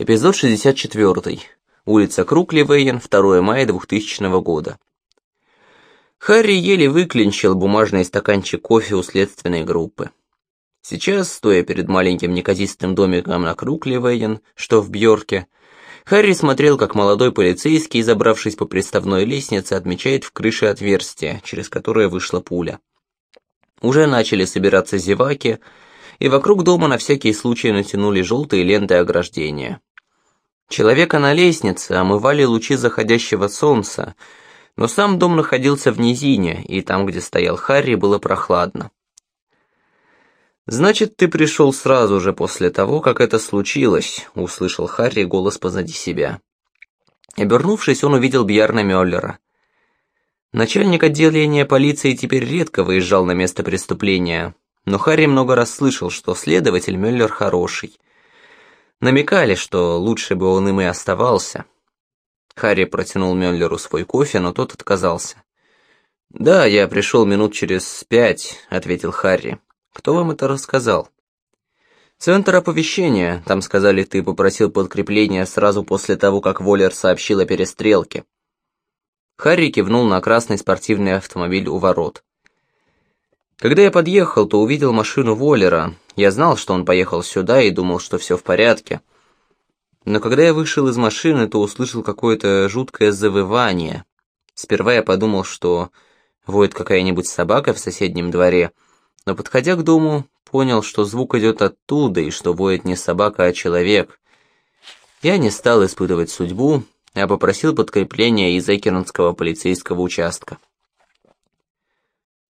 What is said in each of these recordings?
Эпизод 64. Улица Крукливейн, 2 мая 2000 года. Харри еле выклинчил бумажный стаканчик кофе у следственной группы. Сейчас, стоя перед маленьким неказистым домиком на Крукливейн, что в Бьорке, Харри смотрел, как молодой полицейский, забравшись по приставной лестнице, отмечает в крыше отверстие, через которое вышла пуля. Уже начали собираться зеваки, и вокруг дома на всякий случай натянули желтые ленты ограждения. Человека на лестнице омывали лучи заходящего солнца, но сам дом находился в низине, и там, где стоял Харри, было прохладно. «Значит, ты пришел сразу же после того, как это случилось», — услышал Харри голос позади себя. Обернувшись, он увидел Бьярна Мюллера. Начальник отделения полиции теперь редко выезжал на место преступления, но Харри много раз слышал, что следователь Мюллер хороший — Намекали, что лучше бы он им и оставался. Харри протянул Мюллеру свой кофе, но тот отказался. «Да, я пришел минут через пять», — ответил Харри. «Кто вам это рассказал?» «Центр оповещения. Там сказали, ты попросил подкрепления сразу после того, как Воллер сообщил о перестрелке». Харри кивнул на красный спортивный автомобиль у ворот. Когда я подъехал, то увидел машину Воллера. Я знал, что он поехал сюда и думал, что все в порядке. Но когда я вышел из машины, то услышал какое-то жуткое завывание. Сперва я подумал, что воет какая-нибудь собака в соседнем дворе, но, подходя к дому, понял, что звук идет оттуда и что воет не собака, а человек. Я не стал испытывать судьбу, а попросил подкрепления из Экернского полицейского участка.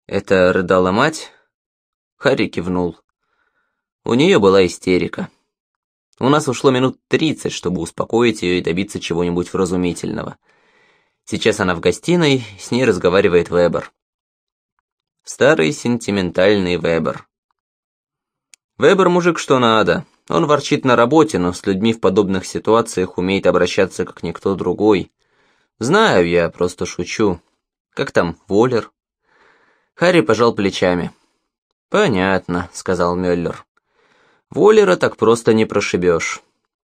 «Это рыдала мать?» Харри кивнул. У нее была истерика. У нас ушло минут тридцать, чтобы успокоить ее и добиться чего-нибудь вразумительного. Сейчас она в гостиной, с ней разговаривает Вебер. Старый сентиментальный Вебер. Вебер мужик что надо. Он ворчит на работе, но с людьми в подобных ситуациях умеет обращаться как никто другой. Знаю, я просто шучу. Как там, Воллер? Харри пожал плечами. «Понятно», — сказал Мюллер. «Воллера так просто не прошибешь.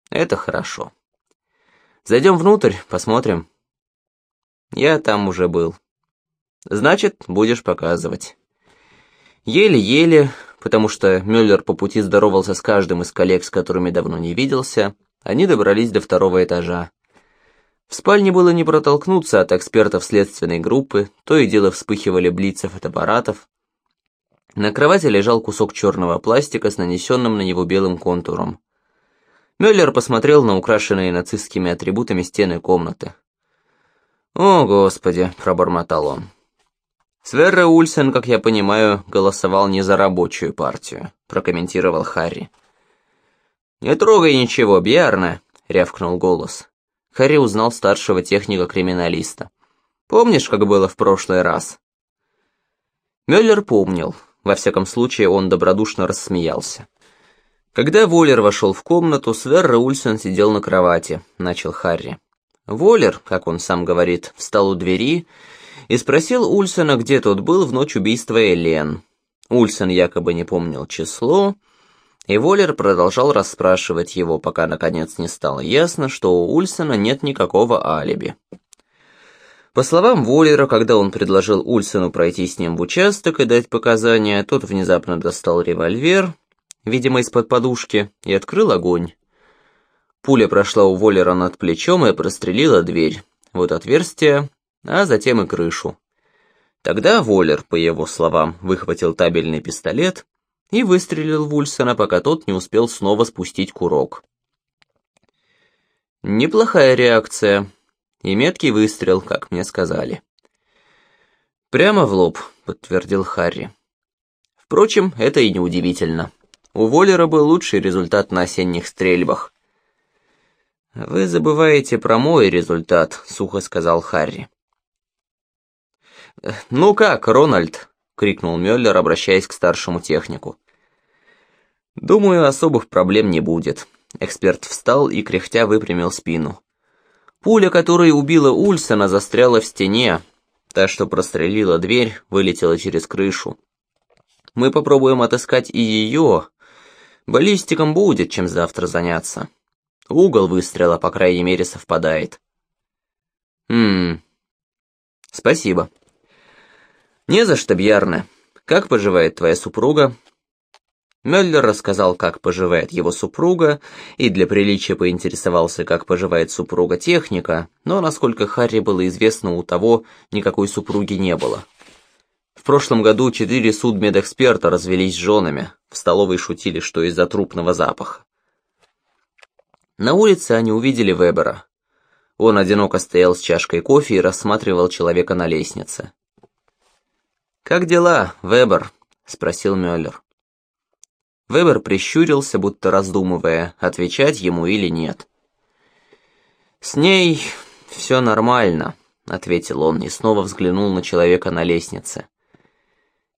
Это хорошо. Зайдем внутрь, посмотрим». «Я там уже был». «Значит, будешь показывать». Еле-еле, потому что Мюллер по пути здоровался с каждым из коллег, с которыми давно не виделся, они добрались до второго этажа. В спальне было не протолкнуться от экспертов следственной группы, то и дело вспыхивали блицы фотоаппаратов. На кровати лежал кусок черного пластика с нанесенным на него белым контуром. Мюллер посмотрел на украшенные нацистскими атрибутами стены комнаты. «О, Господи!» – пробормотал он. «Сверре Ульсен, как я понимаю, голосовал не за рабочую партию», – прокомментировал Харри. «Не трогай ничего, Бьярна!» – рявкнул голос. Харри узнал старшего техника-криминалиста. «Помнишь, как было в прошлый раз?» Мюллер помнил. Во всяком случае, он добродушно рассмеялся. Когда Воллер вошел в комнату, Сверра Ульсен сидел на кровати, начал Харри. Воллер, как он сам говорит, встал у двери и спросил Ульсена, где тот был в ночь убийства Элен. Ульсен якобы не помнил число, и Воллер продолжал расспрашивать его, пока наконец не стало ясно, что у Ульсона нет никакого алиби. По словам Воллера, когда он предложил Ульсону пройти с ним в участок и дать показания, тот внезапно достал револьвер, видимо, из-под подушки, и открыл огонь. Пуля прошла у Воллера над плечом и прострелила дверь, вот отверстие, а затем и крышу. Тогда Воллер, по его словам, выхватил табельный пистолет и выстрелил в Ульсона, пока тот не успел снова спустить курок. Неплохая реакция. И меткий выстрел, как мне сказали. «Прямо в лоб», — подтвердил Харри. Впрочем, это и не удивительно. У Воллера был лучший результат на осенних стрельбах. «Вы забываете про мой результат», — сухо сказал Харри. «Ну как, Рональд?» — крикнул Мюллер, обращаясь к старшему технику. «Думаю, особых проблем не будет». Эксперт встал и, кряхтя, выпрямил спину. Пуля, которая убила Ульсона, застряла в стене. Та, что прострелила дверь, вылетела через крышу. Мы попробуем отыскать и ее. Баллистиком будет, чем завтра заняться. Угол выстрела, по крайней мере, совпадает. Хм. Спасибо. Не за что, Бьярне. Как поживает твоя супруга? Мюллер рассказал, как поживает его супруга, и для приличия поинтересовался, как поживает супруга техника, но, насколько Харри было известно, у того никакой супруги не было. В прошлом году четыре судмедэксперта развелись с женами, в столовой шутили, что из-за трупного запаха. На улице они увидели Вебера. Он одиноко стоял с чашкой кофе и рассматривал человека на лестнице. «Как дела, Вебер?» — спросил Мюллер. Вебер прищурился, будто раздумывая, отвечать ему или нет. «С ней все нормально», — ответил он и снова взглянул на человека на лестнице.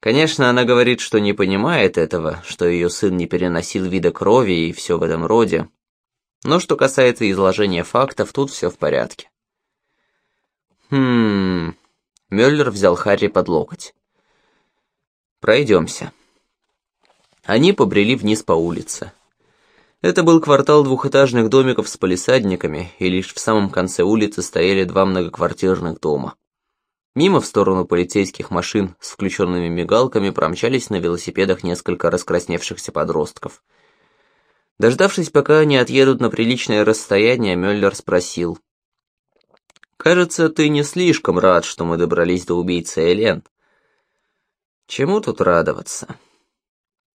Конечно, она говорит, что не понимает этого, что ее сын не переносил вида крови и все в этом роде. Но что касается изложения фактов, тут все в порядке. Хм... Мюллер взял Харри под локоть. «Пройдемся». Они побрели вниз по улице. Это был квартал двухэтажных домиков с палисадниками, и лишь в самом конце улицы стояли два многоквартирных дома. Мимо в сторону полицейских машин с включенными мигалками промчались на велосипедах несколько раскрасневшихся подростков. Дождавшись, пока они отъедут на приличное расстояние, Мюллер спросил. «Кажется, ты не слишком рад, что мы добрались до убийцы Элен». «Чему тут радоваться?»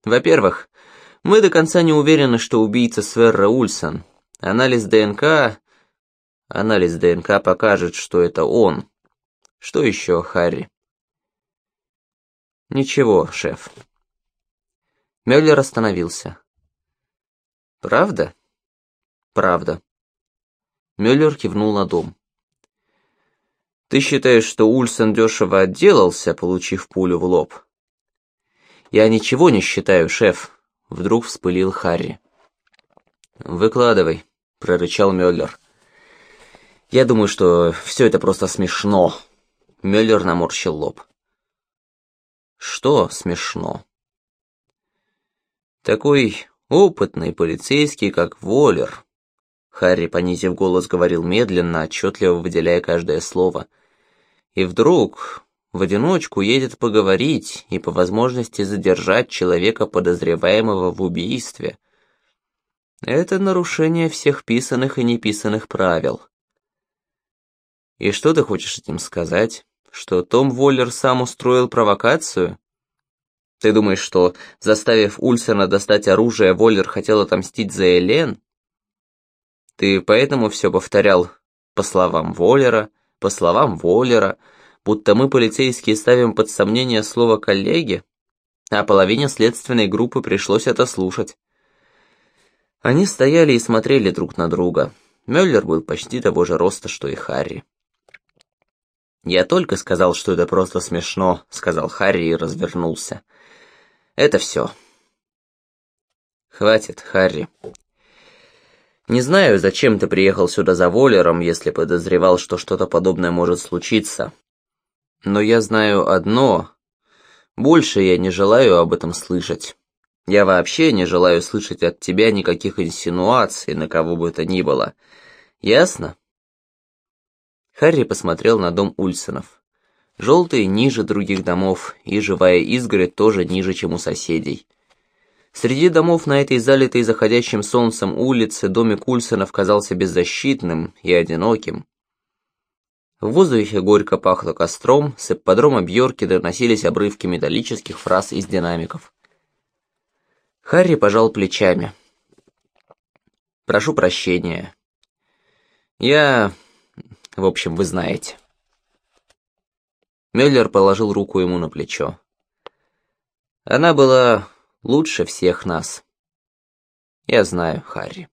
Во-первых, мы до конца не уверены, что убийца Сверра Ульсон. Анализ ДНК... Анализ ДНК покажет, что это он. Что еще, Харри? Ничего, шеф. Мюллер остановился. Правда? Правда. Мюллер кивнул на дом. Ты считаешь, что Ульсон дешево отделался, получив пулю в лоб? «Я ничего не считаю, шеф», — вдруг вспылил Харри. «Выкладывай», — прорычал Мюллер. «Я думаю, что все это просто смешно», — Мюллер наморщил лоб. «Что смешно?» «Такой опытный полицейский, как Воллер», — Харри, понизив голос, говорил медленно, отчетливо выделяя каждое слово. «И вдруг в одиночку едет поговорить и по возможности задержать человека, подозреваемого в убийстве. Это нарушение всех писанных и неписанных правил. И что ты хочешь этим сказать? Что Том Воллер сам устроил провокацию? Ты думаешь, что, заставив Ульсона достать оружие, Воллер хотел отомстить за Элен? Ты поэтому все повторял по словам Воллера, по словам Воллера, будто мы, полицейские, ставим под сомнение слово «коллеги», а половине следственной группы пришлось это слушать. Они стояли и смотрели друг на друга. Мюллер был почти того же роста, что и Харри. «Я только сказал, что это просто смешно», — сказал Харри и развернулся. «Это все». «Хватит, Харри. Не знаю, зачем ты приехал сюда за Воллером, если подозревал, что что-то подобное может случиться, но я знаю одно. Больше я не желаю об этом слышать. Я вообще не желаю слышать от тебя никаких инсинуаций на кого бы это ни было. Ясно?» Харри посмотрел на дом Ульсонов. Желтый ниже других домов, и живая изгородь тоже ниже, чем у соседей. Среди домов на этой залитой заходящим солнцем улице домик Ульсонов казался беззащитным и одиноким. В воздухе горько пахло костром, с ипподрома Бьорки доносились обрывки металлических фраз из динамиков. Харри пожал плечами. «Прошу прощения. Я... В общем, вы знаете». Мюллер положил руку ему на плечо. «Она была лучше всех нас. Я знаю, Харри».